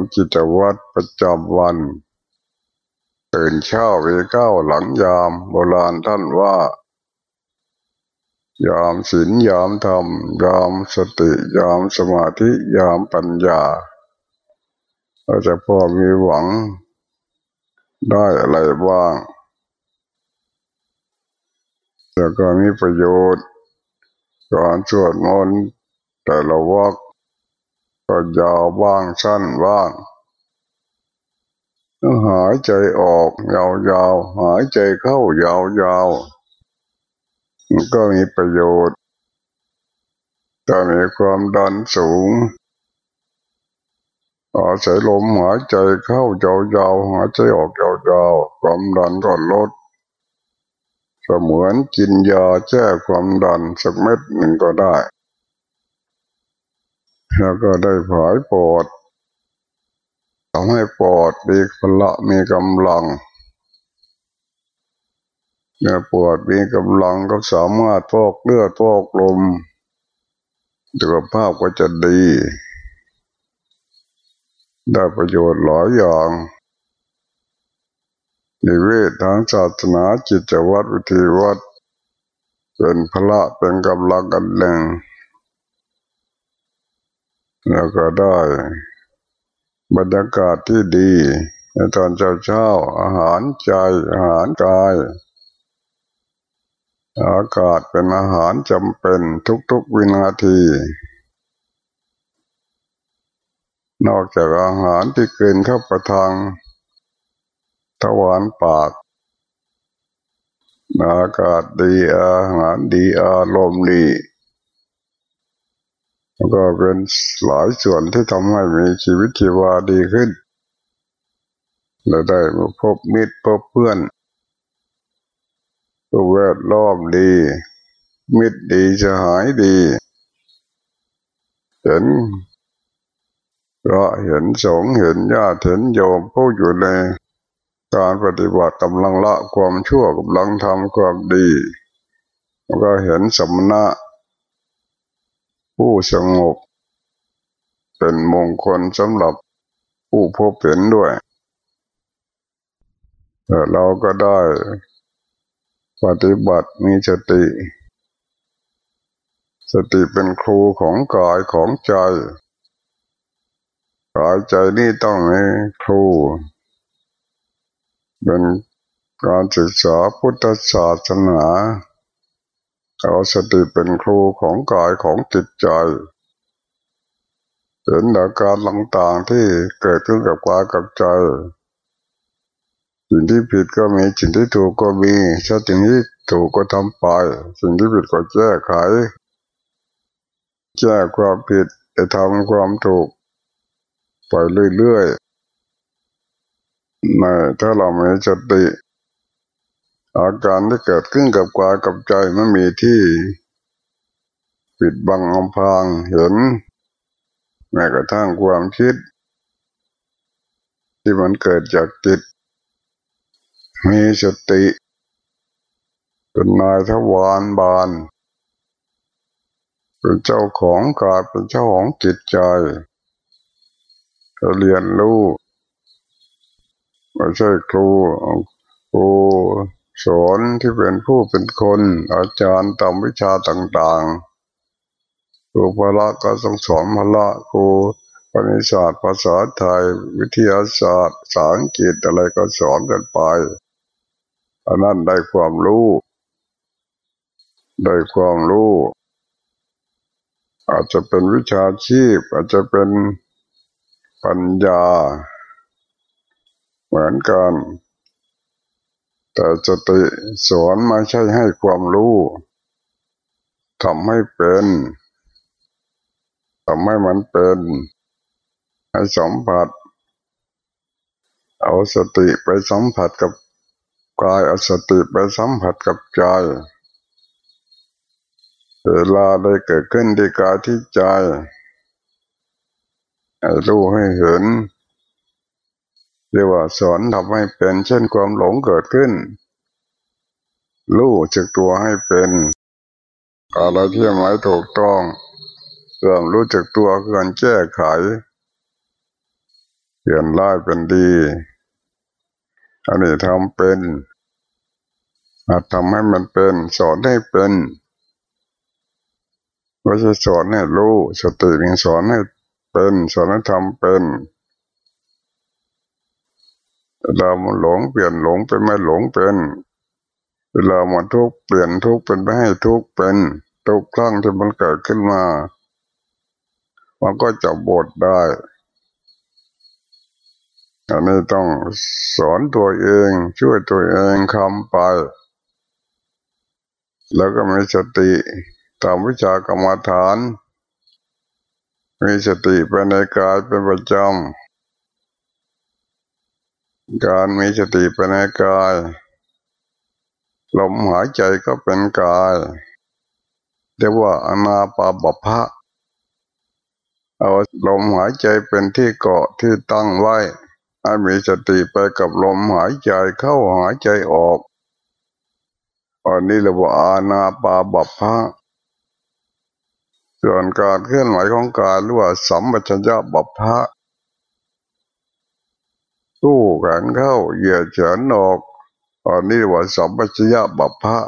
ำกิจวัตรประจำวัน ตื่นเช้าเวก้าหลังยามโบราณท่านว่า ยามศีลยามธรรม ยามสติยามสมาธิยามปัญญาเราจะพอมีหวังได้อะไรบ้างแล้วก็มีประโยชน์การสวดมนต์แต่ละวัก ก็ยาวบ้างสั้นบ้างหายใจออกยาวๆ หายใจเข้ายาวๆมันก็มีประโยชน์ถ้ามีความดันสูงอาศัยลมหายใจเข้ายาวๆหายใจออกยาวๆความดันก็ลดเสมือนกินยาแก้ความดันสักเม็ดหนึ่งก็ได้ แล้วก็ได้ผายปอดทำให้ปอดมีพละมีกำลังเมื่อปอดมีกำลังก็สามารถพอกเลือดพอกลมสุขภาพก็จะดี ได้ประโยชน์หลายอย่างนิเวศทางศาสนาจิตวัตรวิธีวัดเป็นพระเป็นกำลังกันหนึ่ง แล้วก็ได้บรรยากาศที่ดีในตอนเช้าเช้าอาหารใจอาหารกาย อากาศเป็นอาหารจำเป็นทุกๆวินาที นอกจากอาหารที่เกินเข้าประทางทวารปาก อากาศดีอาหารดีอารมณ์ดี แล้วก็เป็นหลายส่วนที่ทำให้มีชีวิตชีวาดีขึ้น เราได้มาพบมิตรพบเพื่อนตัวแวดล้อมดี มิตรดีจะหายดีเห็นก็เห็นสงเห็นญาติเห็นโยมผู้อยู่ในการปฏิบัติกำลังละความชั่วกำลังทำความดี ก็เห็นสมณะ ผู้สงบ เป็นมงคลสำหรับผู้พบเห็นด้วยแต่เราก็ได้ปฏิบัติมีสติ สติเป็นครูของกายของใจกายใจนี่ต้องมีครู เป็นการศึกษาพุทธศาสนา เอาสติเป็นครูของกายของจิตใจเห็นอาการต่างๆที่เกิดขึ้นกับกายกับใจ สิ่งที่ผิดก็มีสิ่งที่ถูกก็มีถ้าสิ่งที่ถูกก็ทำไป สิ่งที่ผิดก็แก้ไขแก้ความผิดจะทำความถูก ไปเรื่อยๆไม่ถ้าเราไม่สติ อาการที่เกิดขึ้นกับกายกับใจไมันมีที่ ปิดบังอำพางเห็นแม้กระทั่งความคิด ที่มันเกิดจากจิต มีสติเป็นนายทวารบาน เป็นเจ้าของกายเป็นเจ้าของจิตใจเรียนรู้ไม่ใช่ครูครู สอนที่เป็นผู้เป็นคน อาจารย์ตามวิชาต่างๆครูพละก็ต้องสอนพละครูคณิศาสตร์ภาษาไทย วิทยาศาสตร์สาอังกฤษอะไรก็สอนกันไปอันนั้นได้ความรู้ ได้ความรู้ อาจจะเป็นวิชาชีพ อาจจะเป็นปัญญา เหมือนกัน แต่สติสอนไม่ใช่ให้ความรู้ทำให้เป็นทำให้มันเป็น ให้สัมผัส เอาสติไปสัมผัสกับกายเอาสติไปสัมผัสกับใจเวลาได้เกิดขึ้นที่กายที่ใจให้รู้ให้เห็น เรียกว่าสอนทำให้เป็น เช่นความหลงเกิดขึ้น รู้จักตัวให้เป็น อะไรที่หมายถูกต้องเรื่อรู้จักตัวเพื่อแก้ไขเปลี่ยนร้ายเป็นดีอันนี้ทำเป็นอาจทำให้มันเป็น สอนให้เป็นไม่ใช่สอนให้รู้สติมีสอนให้เป็นสอนให้ทำเป็น เวลามันหลงเปลี่ยนหลงเป็นไม่หลงเป็น เวลามันทุกเปลี่ยนทุกเป็นไม่ให้ทุกเป็นทุกครั้งที่มันเกิดขึ้นมามันก็จะบทได้อันนี้ต้องสอนตัวเองช่วยตัวเองคำไป แล้วก็มีสติตามวิชากรรมฐาน มีสติไปในกายเป็นประจำ การมีสติไปในกายลมหายใจก็เป็นกายเรียกว่าอนาปาบพะเอาลมหายใจเป็นที่เกาะที่ตั้งไว้ให้มีสติไปกับลมหายใจเข้าหายใจออกอันนี้เรียกว่าอาณาปาบัพพะส่วนการเคลื่อนไหวของกายหรือว่าสัมปชัญญะบัพพะ ตู้แขนเข้าเหยียดเฉนออกอันนี้ว่าสัมปชัญญะบัพพะ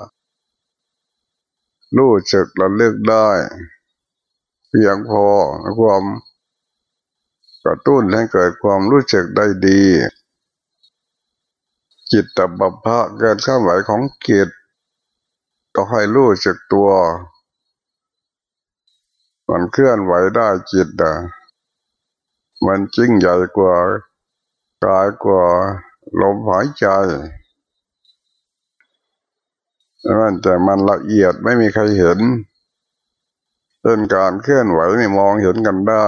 รู้สึกระลึกได้ เพียงพอความกระตุ้นให้เกิดความรู้สึกได้ดี จิตตบัพพะเกิดข้าไหวของจิตก็ให้รู้สึกตัว มันเคลื่อนไหวได้จิตอะมันจิ้งใหญ่กว่า กายกว่าลมหายใจมันแต่มันละเอียดไม่มีใครเห็นเป็นการเคลื่อนไหวนี่มองเห็นกันได้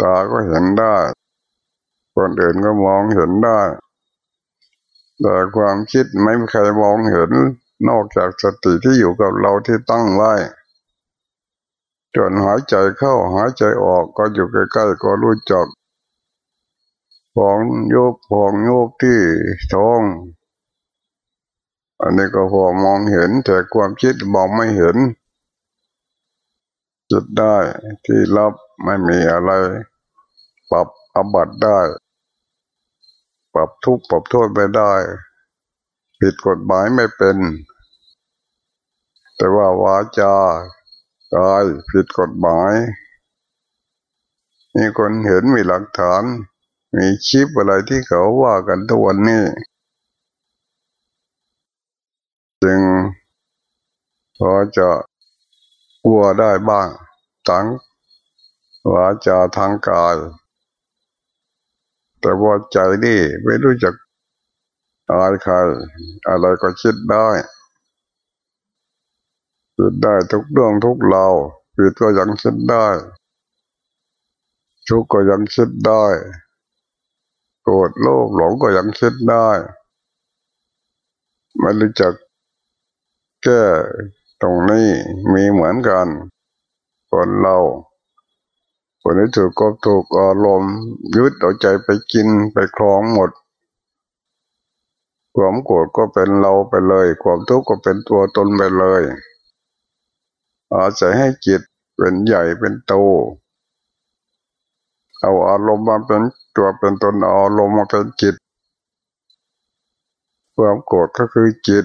ตาก็เห็นได้คนอื่นก็มองเห็นได้ แต่ความคิดไม่มีใครมองเห็น นอกจากสติที่อยู่กับเราที่ตั้งไว้จนหายใจเข้าหายใจออกก็อยู่ใกล้ๆก็รู้จัก พองโยกพองโยกที่ท้อง อันนี้ก็พอมองเห็น แต่ความคิดมองไม่เห็น จุดได้ที่รับไม่มีอะไร ปรับอบัตได้ ปรับทุกปรับโทษไม่ได้ ผิดกฎหมายไม่เป็น แต่ว่าวาจากายผิดกฎหมายมีคนเห็นมีหลักฐาน มีชิปอะไรที่เขาว่ากันทุกวันนี้จึงพอจะกลัวได้บ้างทั้งวาจาทางกาย แต่ว่าใจนี่ไม่รู้จักอายใคร อะไรก็คิดได้คิดได้ทุกเรื่องทุกเราผิดก็ยังคิดได้ ทุกก็ยังคิดได้ รธโลภหลงก็ยังคิดได้ม่รู้จักแก้ตรงนี้มีเหมือนกัน คนเราคนที่ถูกก็ถูกอารมณ์ยึดเอาใจไปกินไปคลองหมด ความโกรธก็เป็นเราไปเลย ความทุกข์ก็เป็นตัวตนไปเลยอาศัยให้จิตเป็นใหญ่เป็นโต เอาอารมณ์มาเป็น ตัวเป็นตนเอาอารมณ์มาเป็นจิต ความโกรธก็คือจิต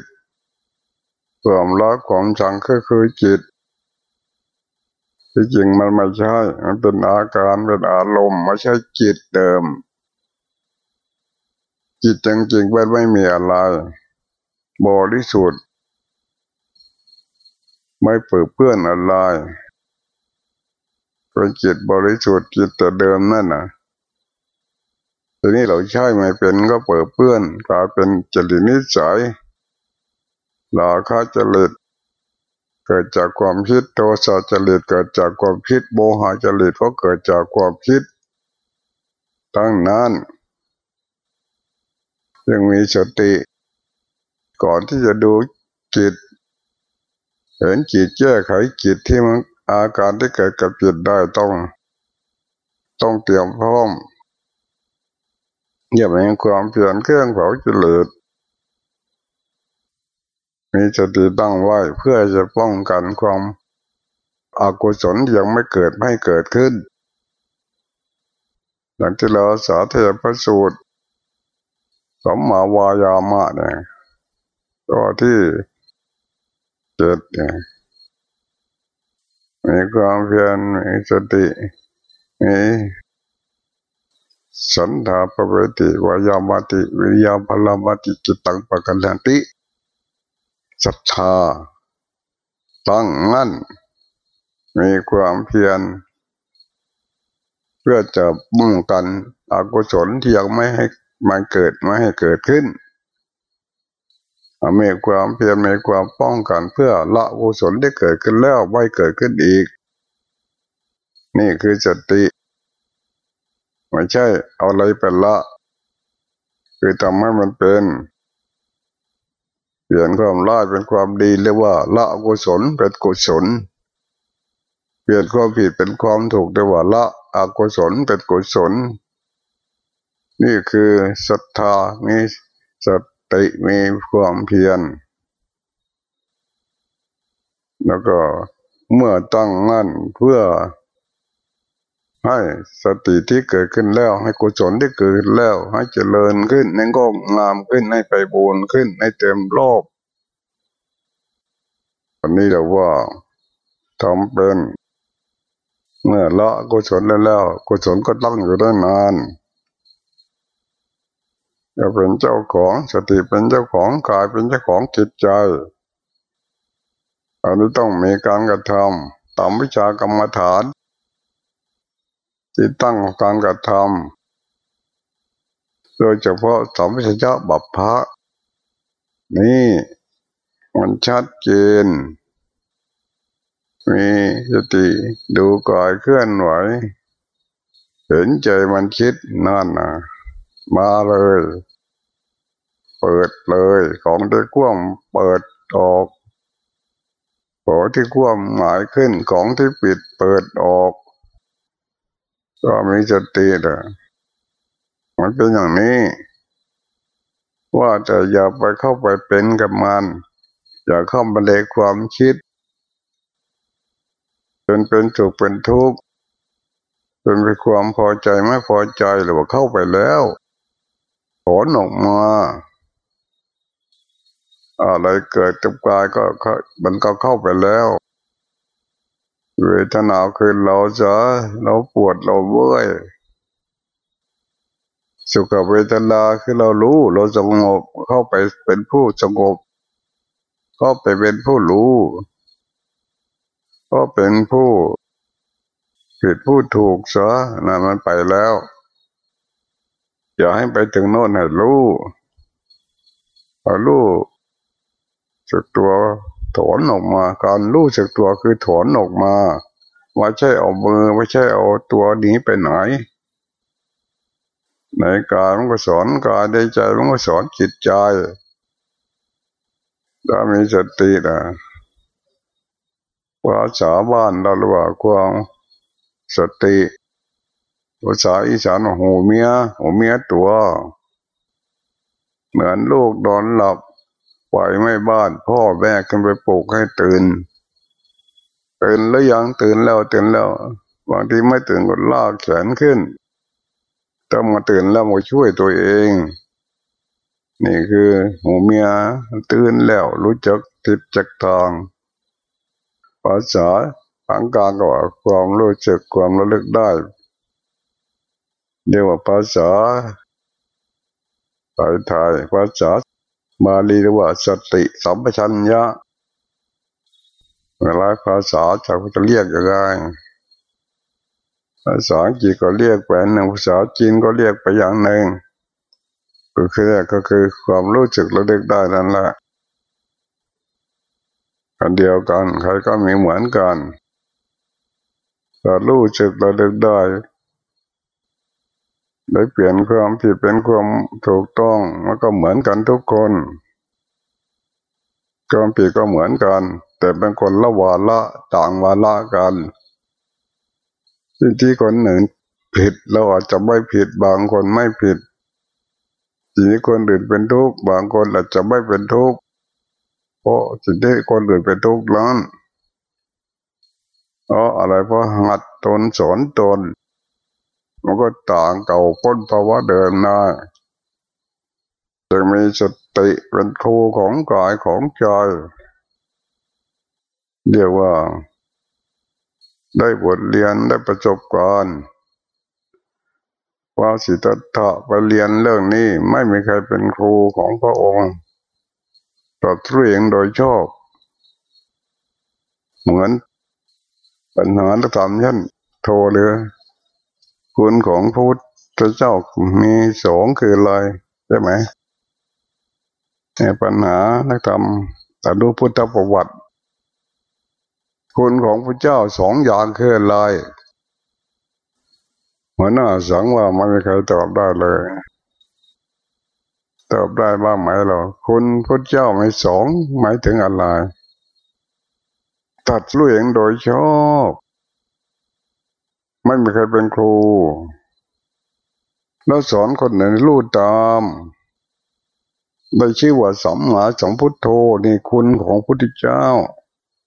ความรักความชังก็คือจิต ที่จริงมันไม่ใช่ มันเป็นอาการเป็นอารมณ์ไม่ใช่จิตเดิม จิตจริงๆมันไม่มีอะไรบริสุทธิ์ไม่เปื้อเพื่อนอะไรเป็นจิตบริสุทธิ์จิตแต่เดิมนั่นนะ ทีนี้เราใช้ไม่เป็นก็เปิดเพื่อนกลายเป็นจริตนิสัยลาคาจริตเกิดจากความคิดโทสะจริตเกิดจากความคิดโมหะจริตก็เกิดจากความคิดตั้งนั้นยังมีสติ ก่อนที่จะดูจิต เห็นจิตแก้ไขจิตที่มันอาการที่เกิดกับจิตได้ต้อง ต้องเตรียมพร้อม อย่าไปความเปลี่ยนเครื่องเผาจิเลดมีสติตั้งไว้เพื่อจะป้องกันความอากุศลยังไม่เกิดไม่เกิดขึ้นอย่างที่เราสาธยายพระสูตรสมมาวายามะเนี่ยตัวที่เจ็ดเนี่ยมีความเพียรมีสติมี สันธาปเวติวายามติวิริยาพลามติจิตตังปะกันลันติศรัทธา ตั้งมั่น มีความเพียร เพื่อจะมุ่งกันอกุศลที่ยังไม่ให้มันเกิดไม่ให้เกิดขึ้นมีความเพียรมีความป้องกันเพื่อละกุศลที่เกิดขึ้นแล้วไม่เกิดขึ้นอีก นี่คือสติ ไม่ใช่เอาอะไรเป็นละ คือทำให้มันเป็นเปลี่ยนความร้ายเป็นความดีเรียกว่าละกุศลเป็นกุศล เปลี่ยนความผิดเป็นความถูกเรียกว่าละอกุศลเป็นกุศล นี่คือศรัทธามีสติมีความเพียร แล้วก็เมื่อตั้งมั่นเพื่อ ให้สติที่เกิดขึ้นแล้ว ให้กุศลที่เกิดขึ้นแล้ว ให้เจริญขึ้นให้งอกงามขึ้นให้ไปบูนขึ้นให้เต็มรอบอันนี้เราว่าทำเป็นเมื่อละกุศลแล้วแล้วกุศลก็ตั้งอยู่ได้นานจะเป็นเจ้าของสติเป็นเจ้าของกายเป็นเจ้าของจิตใจอันนี้ต้องมีการกระทำตามวิชากรรมฐาน ที่ตั้งการกระทำโดยเฉพาะสมวิชยะบัพพะนี่มันชัดเจน มีสติดูกายเคลื่อนไหว เห็นใจมันคิดนั่นนะมาเลย เปิดเลยของที่กว้างเปิดออกของที่กว้างหมายขึ้นของที่ปิดเปิดออก ก็มีสตินะมันเป็นอย่างนี้ ว่าจะอย่าไปเข้าไปเป็นกับมัน อย่าเข้าไปเลความคิดเป็นเป็นสุขเป็นทุกข์เป็นไปความพอใจไม่พอใจหรือว่าเข้าไปแล้วถอนออกมาอะไรเกิดกับกายก็มันก็เข้าไปแล้ว เวทนาคือเราจะเราปวดเราเบื่อสุขเวทนาคือเรารู้ เราสงบเข้าไปเป็นผู้สงบ ก็ไปเป็นผู้รู้ ก็เป็นผู้ผิดผู้ถูกซะนั่นมันไปแล้ว อย่าให้ไปถึงโน่นให้รู้พอรู้สึกตัว ถอนออกมา การรู้สึกตัวคือถอนออกมาไม่ใช่เอามือไม่ใช่เอาตัวหนีไปไหน ในการมันก็สอนกายในใจมันก็สอนจิตใจถ้ามีสตินะภาษาบ้านเราเรียกว่าความสติภาษาอีสานหูเมียหูเมียตัว เหมือนลูกนอนหลับ ปล่อยไม่บ้านพ่อแม่ขึ้นไปปลุกให้ตื่น ตื่นแล้วยังตื่นแล้วตื่นแล้ว บางทีไม่ตื่นก็ลากแขนขึ้นต้องมาตื่นแล้วมาช่วยตัวเอง นี่คือหูเมียตื่นแล้วรู้จักทิศจักทางภาษาผังกางก็ว่าความรู้จักความระลึกได้เรียกว่าภาษาไทยไทยภาษา มาลีเรียกว่าสติสัมปชัญญะเวลาภาษาจะจะเรียกยังไงภาษาอังกฤษก็เรียกไปหนึ่งภาษาจีนก็เรียกไปอย่างหนึ่งก็คือก็คือความรู้สึกระลึกได้นั่นแหละอันเดียวกัน ใครก็มีเหมือนกันแต่รู้สึกระลึกได้ ได้เปลี่ยนความผิดเป็นความถูกต้องมันก็เหมือนกันทุกคนความผิดก็เหมือนกัน แต่เป็นคนละวาละต่างวาละกันที่ที่คนหนึ่งผิดเราอาจจะไม่ผิดบางคนไม่ผิดทีนี้คนอื่นเป็นทุกข์บางคนอาจจะไม่เป็นทุกข์เพราะสิ่งที่คนอื่นเป็นทุกข์นั้นเพราะอะไรเพราะหัดตนสอนตน มันก็ต่างเก่าพ้นภาวะเดิมได้จะมีสติเป็นครูของกายของใจเรียกว่า ได้บทเรียนได้ประสบการณ์ว่าสิทธัตถะไปเรียนเรื่องนี้ไม่มีใครเป็นครูของพระองค์ตัดเองโดยชอบ เหมือนปัญหาธรรมยันโทเลย คุณของพระพุทธเจ้ามีสองคืออะไรใช่ไหมเนี่ยปัญหานักธรรมแต่ดูพุทธประวัติ คุณของพระเจ้าสองอย่างคืออะไรหัวหน้าสังว่าไม่มีใครตอบได้เลย ตอบได้บ้างไหมหรอคุณพระเจ้าไม่สองหมายถึงอะไร ตัดลู่เองโดยชอบ ไม่มีใครเป็นครู แล้วสอนคนไหนรู้ตามได้ชื่อว่าสัมมาสัมพุทโธนี่คุณของพุทธเจ้า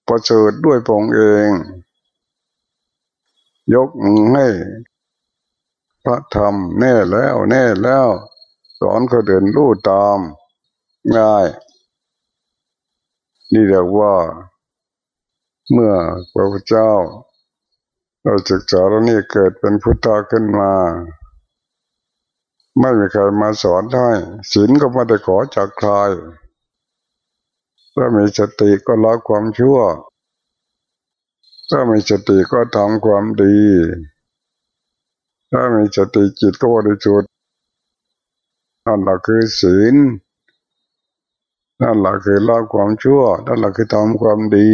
ประเสริฐด้วยพงเอง ยกมือให้พระธรรมแน่แล้วแน่แล้ว สอนเขาเดินรู้ตาม ง่าย นี่เรียกว่า เมื่อพระพุทธเจ้า เราศึกษาแล้วนี่เกิดเป็นพุทธะขึ้นมา ไม่มีใครมาสอนได้ศีลก็ไม่ได้ขอจากใครถ้ามีสติก็ละความชั่ว ถ้ามีสติก็ทำความดี ถ้ามีสติจิตก็บริสุทธิ์นั่นแหละคือศีลนั่นแหละคือละความชั่ว นั่นแหละคือทำความดี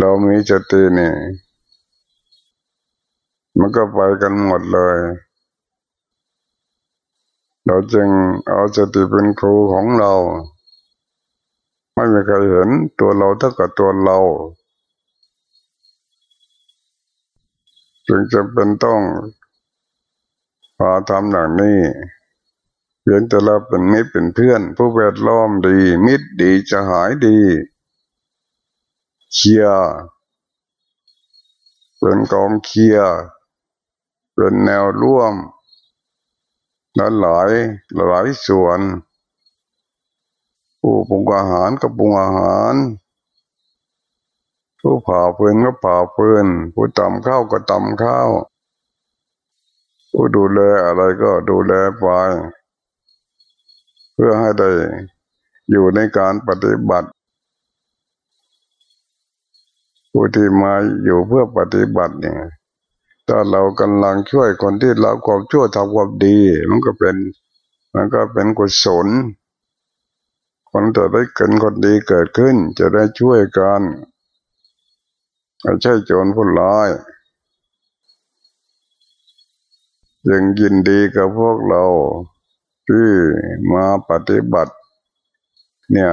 เรามีสตินี่มันก็ไปกันหมดเลย เราจึงเอาสติเป็นครูของเรา ไม่มีใครเห็นตัวเราเท่ากับตัวเรา จึงจะเป็นต้องพาทำอย่างนี้เพียงแต่เราเป็นมิตรเป็นเพื่อน ผู้แวดล้อมดี มิตรดีจะหายดี เชียร์เป็นกองเคียร์เป็นแนวร่วมนั้นหลายหลายส่วนผู้ปรุงอาหารก็ปรุงอาหารผู้ผ่าฟืนก็ผ่าฟืนผู้ตำข้าวก็ตำข้าวผู้ดูแลอะไรก็ดูแลไปเพื่อให้ได้อยู่ในการปฏิบัติ ผู้ที่มาอยู่เพื่อปฏิบัติเนี่ยถ้าเรากำลังช่วยคนที่เราความชั่วทำความดี มันก็เป็น มันก็เป็นกุศลคนจะได้เกิดคนดีเกิดขึ้น จะได้ช่วยกันไม่ใช่โจรผู้ร้ายยังยินดีกับพวกเราที่มาปฏิบัติ เนี่ย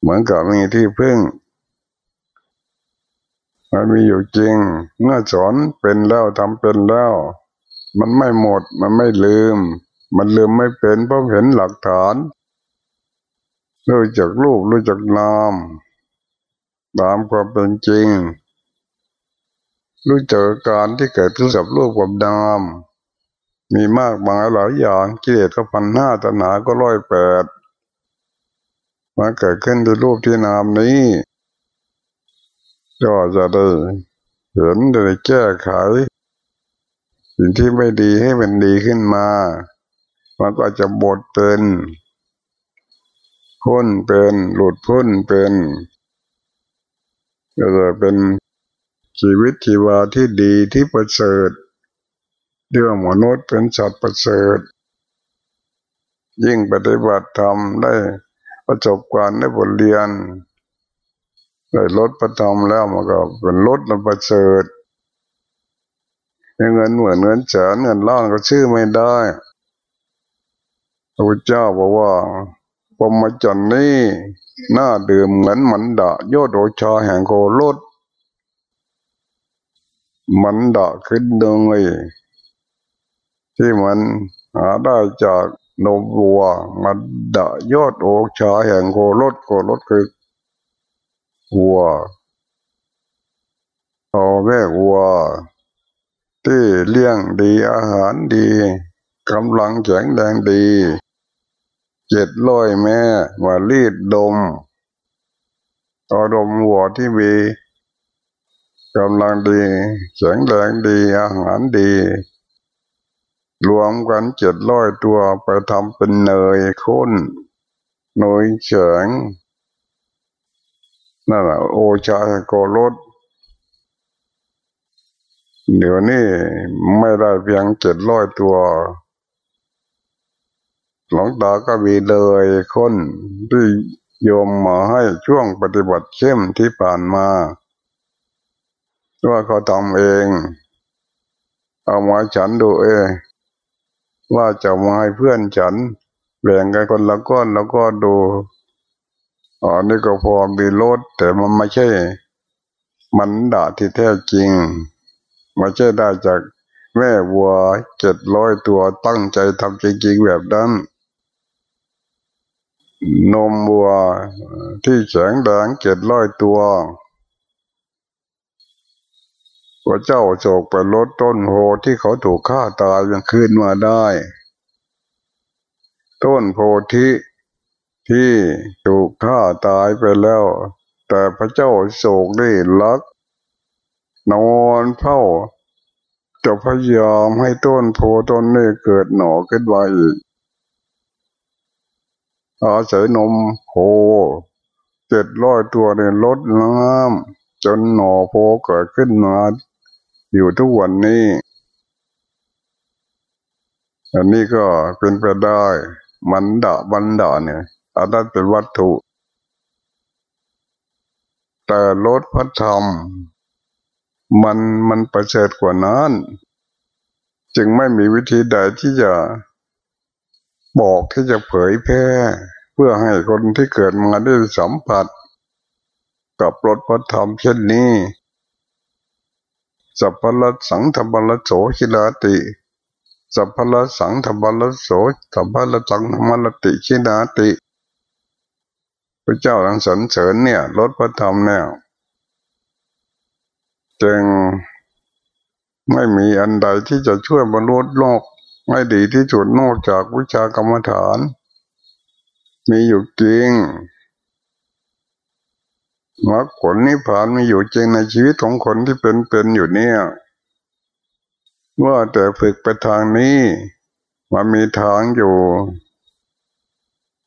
เหมือนกับมีที่พึ่ง มันมีอยู่จริง เมื่อสอนเป็นแล้วทำเป็นแล้ว มันไม่หมด มันไม่ลืม มันลืมไม่เป็นเพราะเห็นหลักฐาน รู้จักรูปรู้จักนามตามความเป็นจริง รู้จักการที่เกิดขึ้นกับรูปกับนามมีมากมายหลายอย่างกิเลสก็พันห้าตนาก็ร้อยแปด มาเกิดขึ้นในรูปที่นามนี้ก็จะได้เห็นได้แก้ไข สิ่งที่ไม่ดีให้มันดีขึ้นมา มันก็จะบดเป็นพ้นเป็นหลุดพ้นเป็นก็จะเป็นชีวิตชีวาที่ดีที่ประเสริฐเรื่องมนุษย์เป็นสัตว์ประเสริฐ ยิ่งปฏิบัติธรรมได้ ประสบการณ์ได้บทเรียนได้ลดประธรรมแล้วมันก็เป็นลดมันประเสริฐเงินเหมือนเงินแสนเงินล้านก็ชื่อไม่ได้พระพุทธเจ้าบอกว่าปมจันนี้น้าดื่มเหมือนมันดะโยดโอชาแห่งโกรดมันดะขึ้นเดิงเลยที่มันหาได้จาก นมวัวมันดะยอดโอชาแห่งโกรดโกรดคือวัวพ่อแม่วัว ที่เลี้ยงดีอาหารดีกำลังแข็งแรงดีเจ็ดร้อยแม่มารีดดมอารมวัวที่มีกำลังดีแข็งแรงดีอาหารดี รวมกันเจ็ดร้อยตัวไปทำเป็นเนยข้นเนยแข็งนั่นแหละโอชาโกรสเดี๋ยวนี้ไม่ได้เพียงเจ็ดร้อยตัว หลวงตาก็มีเลยคนที่โยมมาให้ช่วงปฏิบัติเข้มที่ผ่านมาว่าเขาทำเอง เอามาฉันดูเอง ว่าจะมาให้เพื่อนฉันแบ่งกันคนละก้อนแล้วก็ดูอ๋อนี่ก็พอมีรถแต่มันไม่ใช่ มันด่าที่แท้จริงไม่ใช่ได้จากแม่วัวเจ็ดร้อยตัวตั้งใจทำจริงๆแบบนั้น นมวัวที่แข็งแดงเจ็ดร้อยตัว พระเจ้าโศกไปลดต้นโพที่เขาถูกฆ่าตายยังขึ้นมาได้ ต้นโพธิที่ถูกฆ่าตายไปแล้ว แต่พระเจ้าโศกได้ลัก นอนเฝ้าจะพยายามให้ต้นโพต้นนี้เกิดหน่อขึ้นมาอีกอาศัยนมโพเจ็ดร้อยตัวเนี่ยลดน้ำจนหน่อโพเกิดขึ้นมา อยู่ทุกวันนี้ อันนี้ก็เป็นไปได้ มันดาบันดาเนี่ยอันนั้นเป็นวัตถุ แต่ลดพระธรรม มันมันประเสริฐกว่านั้น จึงไม่มีวิธีใดที่จะบอกที่จะเผยแพร่ เพื่อให้คนที่เกิดมาได้สัมผัส กับรถพระธรรมเช่นนี้ สัพพะสังธรรมละโสชิลาติสัพพะสังธรรมละโสสัพพะสังธรรมละติชินาติพระเจ้าทังสรรเสริญเนี่ยลดพระธรรมเนี่ยจึงไม่มีอันใดที่จะช่วยบรรลุโลกไม่ดีที่สุดนอกจากวิชากรรมฐาน มีอยู่จริง มรรคผลนิพพานมีอยู่จริงในชีวิตของคนที่เป็นเป็นอยู่เนี่ย ว่าแต่ฝึกไปทางนี้มันมีทางอยู่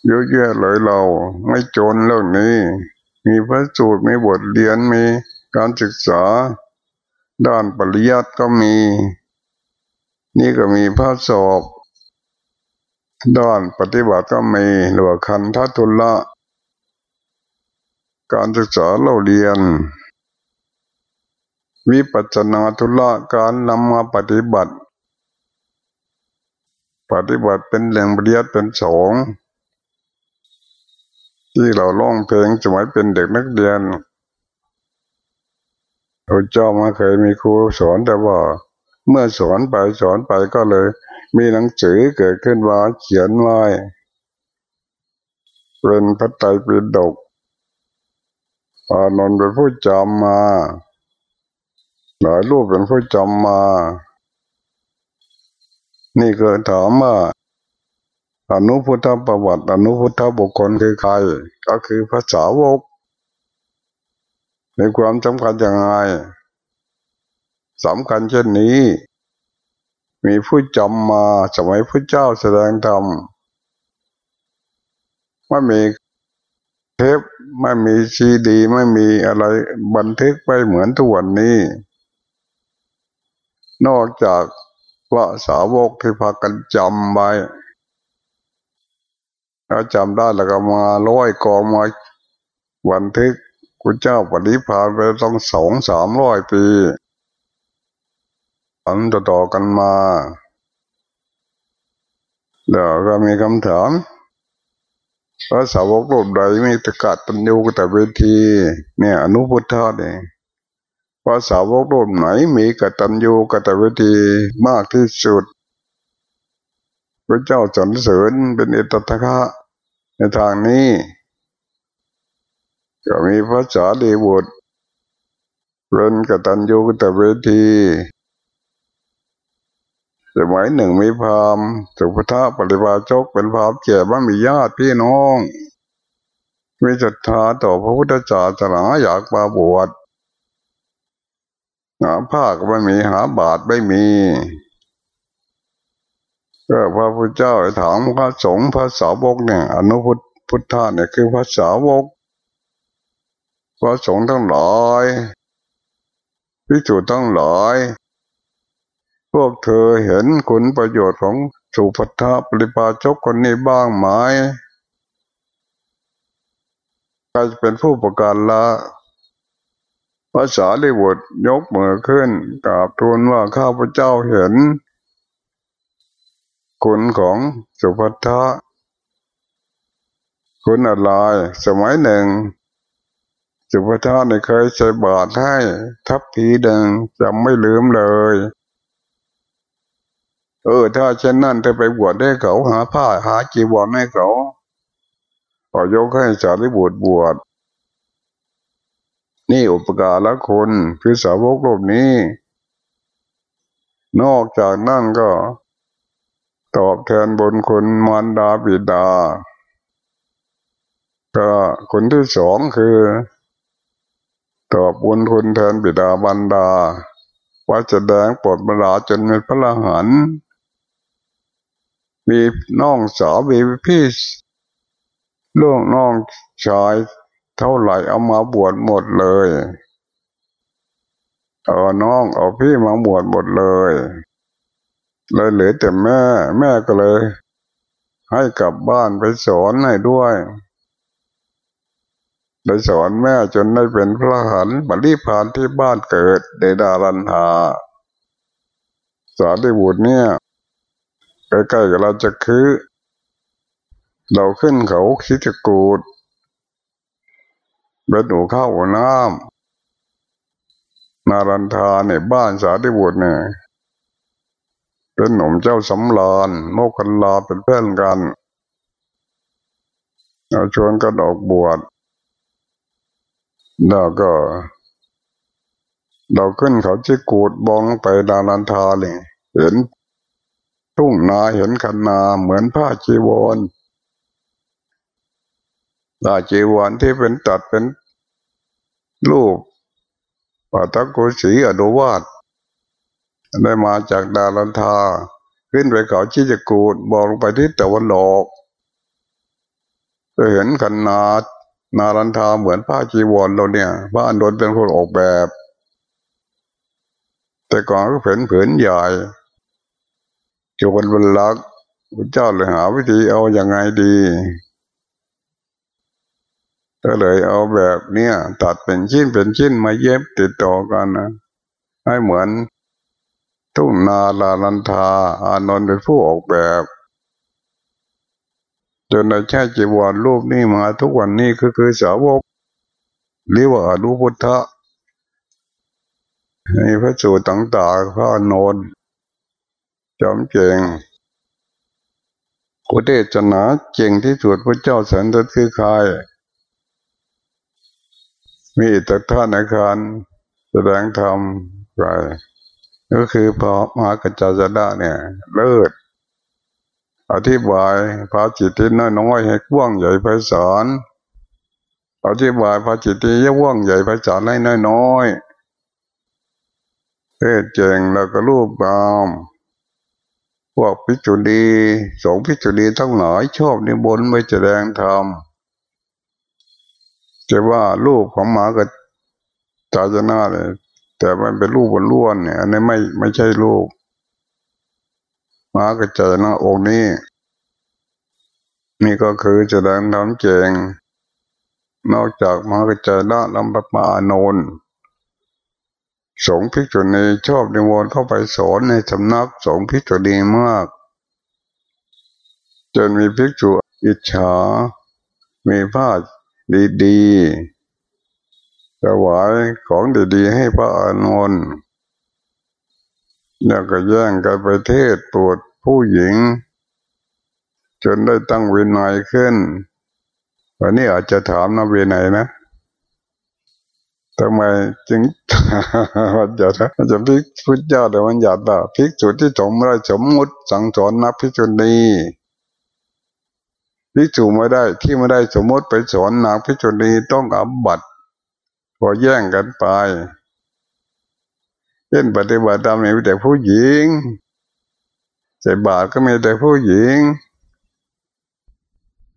เยอะแยะเลยเราไม่จนเรื่องนี้ มีพระสูตรมีบทเรียนมีการศึกษา ด้านปริยัติก็มี นี่ก็มีพระสอบ ด้านปฏิบัติก็มีหรือว่าคันทัตุละ การศึกษาเราเรียน วิปัจนาทุละการนำมาปฏิบัติ ปฏิบัติเป็นแหล่งเรียนเป็นสองที่เราร้องเพลงสมัยเป็นเด็กนักเรียนพระเจ้ามาเคยมีครูสอนแต่ว่า เมื่อสอนไปสอนไปก็เลย มีหนังสือเกิดขึ้นว่าเขียนไว้เป็นพระไตรปิฎก อานนท์เป็นผู้จำมาหลายรูปเป็นผู้จำมา นี่เกิดถามว่าอนุพุทธประวัติ อนุพุทธบุคคลคือใคร ก็คือภาษาวกในความสำคัญอย่างไรสำคัญเช่นนี้ มีผู้จำมาสมัยพระเจ้าแสดงธรรมว่ามีเทป ไม่มีซีดี ไม่มีอะไรบันทึกไปเหมือนทุกวันนี้ นอกจากว่าสาวกที่พากันจำไว้ถ้าจำได้แล้วก็มาร้อยกองมาบันทึกกุเจ้าปฏิพานไปต้องสองสามร้อยปีอันต่อกันมา เดี๋ยวก็มีคำถาม พระสาวกรูปใดมีตะกัดตัญญูกแต่เวที เนี่ยอนุพุทธะเนี่ยพระสาวกรูปไหนมีกตัญญูกแต่เวทีมากที่สุด พระเจ้าสรรเสริญเป็นเอตตะคะในทางนี้ ก็มีพระสารีบุตรเป็นกตัญญูกตเวที สมัยหนึ่งมีพามสุภทาปริบาชกเป็นพามเก่บ้านมีญาติพี่น้อง มีศรัทธาต่อพระพุทธศาสนาอยากมาบวชหาผ้าก็ไม่มีหาบาทไม่มีก็พระพุทธเจ้าถามพระสงฆ์พระสาวกเนี่ยอนุพุทธพุทธาเนี่ยคือพระสาวก พระสงฆ์ทั้งหลายพิจูทั้งหลาย พวกเธอเห็นคุณประโยชน์ของสุภัทปริปาชกคนนี้บ้างไหมใครเป็นผู้ประกาศละภาษาลิบุตรยกมือขึ้นกราบทูลว่าข้าพเจ้าเห็น คุณของสุภัทะคุณอะไรสมัยหนึ่ง สุภัทะเนี่ยเคยใส่บาตรให้ทับทีดิงจำไม่ลืมเลย เออ ถ้าเช่นนั้นเธอไปบวชได้เขาหาผ้าหาจีวรให้เขาขอยกให้สารีบุตรบวชนี่อุปการะคนคือสาวกโลกนี้ นอกจากนั่นก็ ตอบแทนบนคนมารดาบิดา ก็คนที่สองคือ ตอบบุญคุณแทนบิดาบรรดาว่าจะแดงปลดบราจนเป็นพระรหันต์ มีน้องสาวมีพี่ลูกน้องชายเท่าไหร่เอามาบวชหมดเลยเอาน้องเอาพี่มาบวชหมดเลย เลยเหลือแต่แม่ แม่ก็เลย ให้กลับบ้านไปสอนให้ด้วยได้สอนแม่จนได้เป็นพระหันบริพานที่บ้านเกิดเดดารันหา สารีบุตรเนี่ย ใกล้ๆกับเราจะคือ เราขึ้นเขาคิดจะกูดเบ็ดหนูข้าวหัวน้ำนารันทาเนี่ยบ้านสาธิบุตรเนี่ยเป็นหนุ่มเจ้าสำรานโมกันลาเป็นเพื่อนกันเราชวนกันออกบวชแล้วก็ เราขึ้นเขาจิกูดบองไปดารันทาเลยเห็น ทุ่งนาเห็นคันนาเหมือนผ้าจีวรผ้าจีวรที่เป็นตัดเป็นรูปปัตตกุสีอดุวาดได้มาจากดารันทา ขึ้นไปเขาชิจกูดบอกลงไปที่ตะวันออกจะเห็นคันนานารันทาเหมือนผ้าจีวรเราเนี่ยพระอันดนเป็นคนออกแบบ แต่ก่อนก็เผืนผืนใหญ่ อยู่บนบนลักพระเจ้าเลยหาวิธีเอาอย่างไงดีก็เลยเอาแบบเนี้ยตัดเป็นชิ้นเป็นชิ้นมาเย็บติดต่อกันนะให้เหมือน ทุ่งนาลาลันทา อานนท์เป็นผู้ออกแบบจนในแช่จีวรรูปนี้มาทุกวันนี้คือคือสาวกหรือว่าอนุพุทธะในพระสูตรต่างๆพระนนท์ จอมเก่งกุเทศนาเก่งที่สุดพระเจ้าสันติคือใครมีแต่ท่านอาคารแสดงธรรมไปก็คือพระมหากจจดาเนี่ยเลิศอธิบายพระจิตที่น้อยน้อยให้กว้างใหญ่ไพศาลอธิบายพระจิตที่ย่ว่างใหญ่ไพศาลให้น้อยน้อยเทศเจงแล้วก็รูปบาม พวกพิจุดีสองพิจุดีทั้งหลายชอบนิบนไม่แสดงธรรมจะว่ารูปของหมากับจาจนาเลยแต่มันเป็นรูปบนล้วนเนี่ยอันนี้ไม่ไม่ใช่รูปหมากับจาจนาองค์นี้ นี่ก็คือแสดงธรรมเจงนอกจากมหากจานะลำปะมาโนน สงพิจุนีชอบนิวนเข้าไปสอนในสำนักสงพิจุนีมาก จนมีพิจุอิจฉา มีผ้าดีๆถวายของดีๆให้พระอานนท์แล้วก็แย่งกันไปเทศปวดผู้หญิง จนได้ตั้งวินัยขึ้นวันนี้อาจจะถามนะวินัยนะ ทำไมจึงมันจะมันจะพิกพุทธเจ้าแต่มันหยาดว่าพิกจุดที่สมไม่ได้สมมุติสังสอนนับพิจุนีพิจูไม่ได้ที่ไม่ได้สมมติไปสอนนางพิจุนีต้องอับบัตพอแย่งกันไปเช่นปฏิบัติธรรมมีแต่ผู้หญิงใจบาทก็มีแต่ผู้หญิง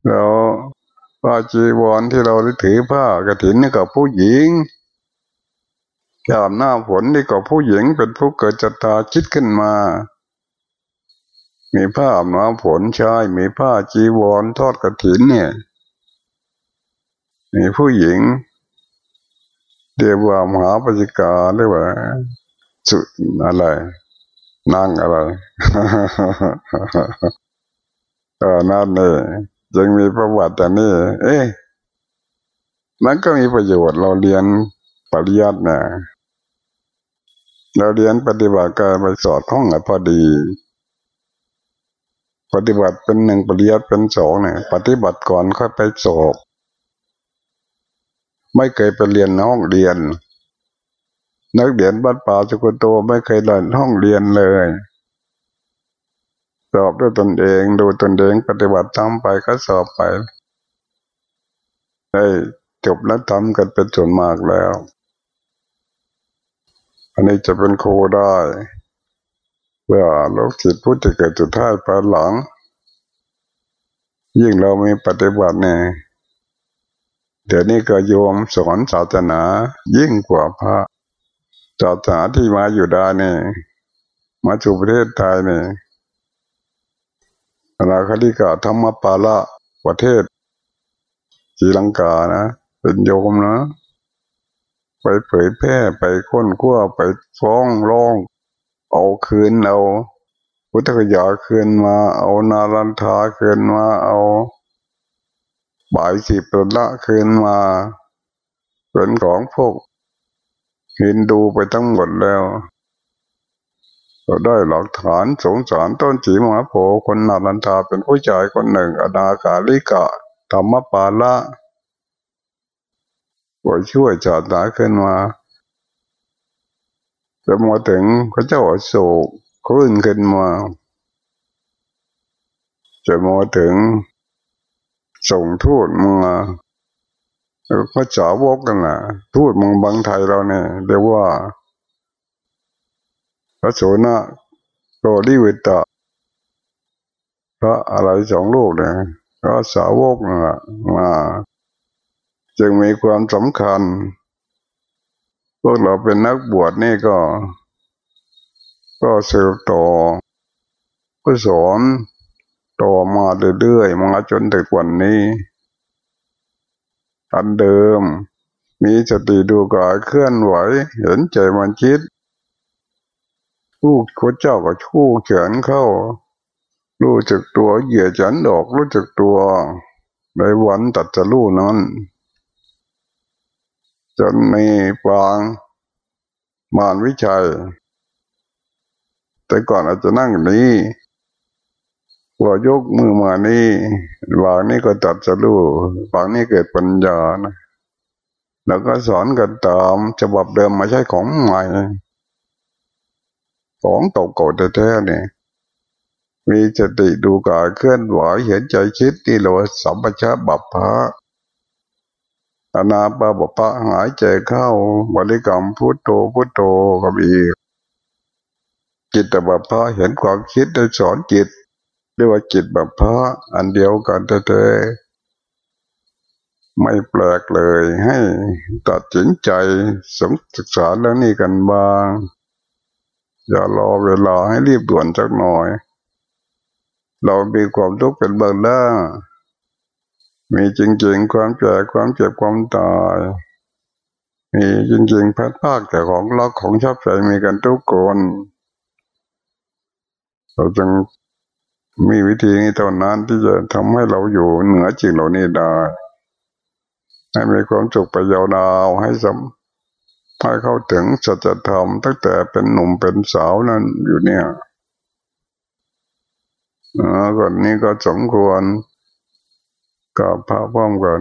เราผ้าจีวรที่เราได้ถือผ้ากระถินนี่กับผู้หญิง ยามหน้าฝนนี่กับผู้หญิงเป็นผู้เกิดจัตตาคิดขึ้นมา มีผ้าหน้าฝนใช่มีผ้าจีวรทอดกระถินเนี่ยมีผู้หญิงเดียว่ามหาปจิกาเรียกว่าสุอะไร นั่งอะไรเออนั่นเนี่ยยังมีประวัติแต่นี่ เอ๊ะมันก็มีประโยชน์เราเรียนปริยัตินะ เราเรียนปฏิบัติการไปสอดห้องพอดี ปฏิบัติเป็นหนึ่งปริยัติเป็นสองเนี่ยปฏิบัติก่อนค่อยไปสอบไม่เคยไปเรียนห้องเรียน นักเรียนบ้านป่าสุกโตไม่เคยเรียนห้องเรียนเลยสอบด้วยตนเองดูตนเองปฏิบัติทำไปก็สอบไปได้จบแล้วทำกันเป็นส่วนมากแล้ว อันนี้จะเป็นครูได้เพื่อลูกศิษย์ผู้จะเกิดจุดท้ายภายหลัง ยิ่งเรามีปฏิบัติเนี่ยเดี๋ยวนี้ก็โยมสอนศาสนายิ่งกว่าพระศาสนาที่มาอยู่ได้เนี่ยมาสู่ประเทศไทยเนี่ยนาคติกาธรรมปาละประเทศจีลังกานะ เป็นโยมนะ ไปเผยแพร่ไปค้นคว้าไปฟ้องร้อง เอาคืนเอาพุทธกยาคืนมา เอานารันทาคืนมาเอาบายสิบตนละคืนมาเป็นของพวกฮินดูไปทั้งหมดแล้วเราได้หลักฐานสงสารต้นจีมหาโพคนนาลันทาเป็นผู้ชายคนหนึ่ง อนาคาลิกะธรรมปาละ ก็ช่วยจาดาขึ้นมาจะมาถึงพระเจ้าโศกคลื่นขึ้นมาจะมาถึงส่งทูตมาพระจาวกกันนะทูตมึงบังไทยเราเนี่ยเรียกว่าระโสนะโรดิวิตะพระอะไรสองลูกเนี่ยพระสาวกนะมา จึงมีความสำคัญ พวกเราเป็นนักบวชนี่ก็ ก็สืบต่อก็สอนต่อมาเรื่อยๆมาจนถึงวันนี้ อันเดิม มีสติดูกายเคลื่อนไหว เห็นใจมันคิดผู้พระเจ้าก็ชู้เขียนเข้า รู้จักตัวเหยียดฉันดอกรู้จักตัวในวันตัดจะรู้นั้น จนในปางมารวิชัย แต่ก่อนอาจจะนั่งนี้ว่ายกมือมานี่วางนี้ก็ตัดจะรู้วางนี้เกิดปัญญานะแล้วก็สอนกันตามฉบับเดิมมาใช้ของใหม่ของเก่าๆแท้ๆเนี่ยมีสติดูกายเคลื่อนไหวเห็นใจคิดที่เราสัมปชัญญะบัพพะ อนาปาบปะหายใจเข้าบริกรรมพุทโธพุทโธกับอีก จิตบัพพะเห็นความคิดได้สอนจิตเรียกว่าจิตบัพพะอันเดียวกันแท้ๆไม่แปลกเลยให้ตัดสินใจสมศึกษาเรื่องนี้กันบ้าง อย่ารอเวลาให้รีบด่วนสักหน่อย เรามีความทุกข์เป็นเบื้องหน้า มีจริงๆความแก่ความเจ็บความตาย มีจริงๆพัดภาคแต่ของรักของชอบใจมีกันทุกคนเราจึงมีวิธีนี้เท่านั้นที่จะทำให้เราอยู่เหนือจริงเหล่านี้ได้ให้มีความสุขไปยาวนาวให้สมให้เข้าถึงสัจธรรมตั้งแต่เป็นหนุ่มเป็นสาวนั้นอยู่เนี่ยอ่าก่อนนี้ก็สมควร กับพระพร้อมกัน